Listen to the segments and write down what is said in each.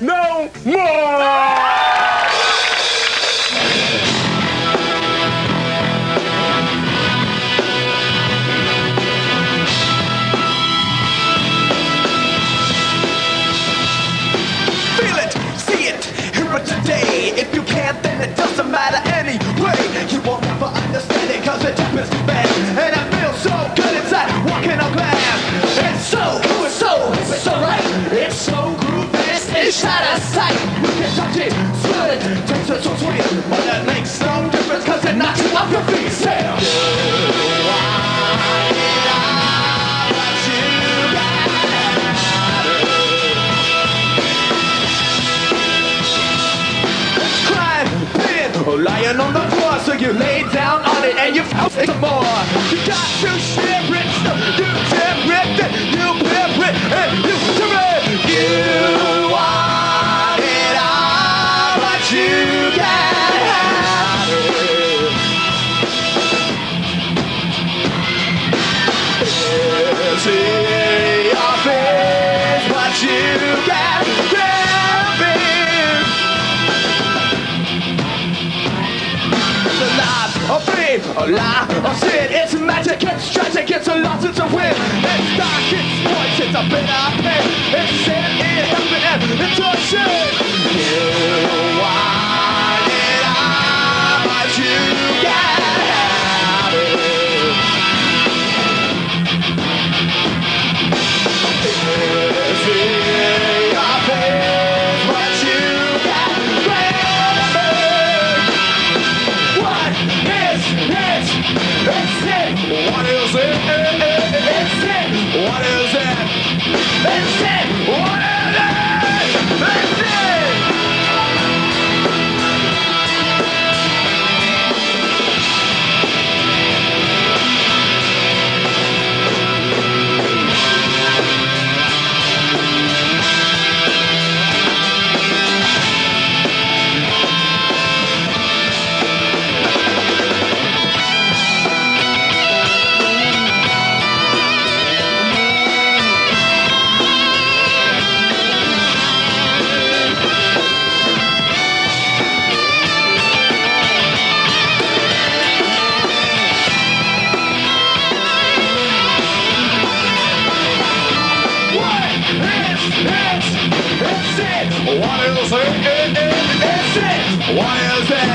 no more. Feel it, see it, hear it today. If you can't, then it doesn't matter anyway. You won't never understand it, cause it happens bad. Lying on the floor. So you lay down on it and you felt it more. You got to share it, so you share it, then you bear it, and you share it. You want it all, but you can't have it. A fame, a lie, a sin. It's magic, it's tragic, it's a loss, it's a win. It's dark, it's voice, it's a bitter pain. It's sin, it happened, and it's a shame. It? It's it. What is it? What is it?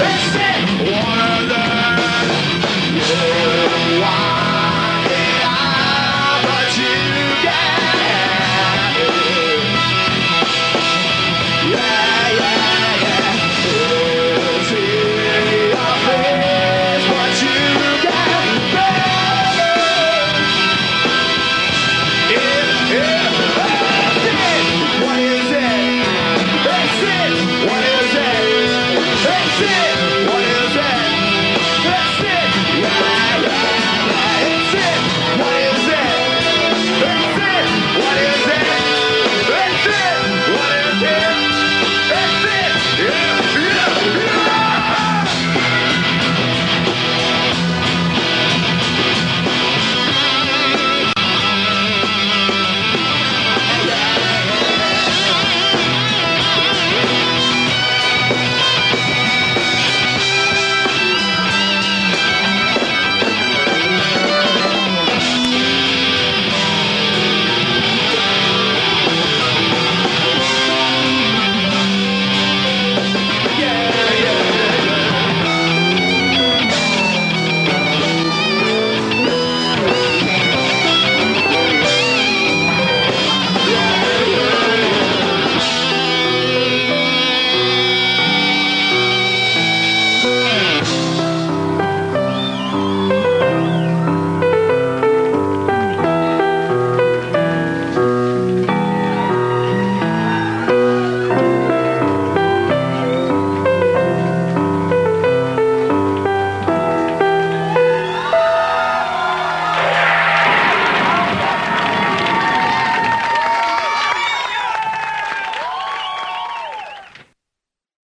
It's it. What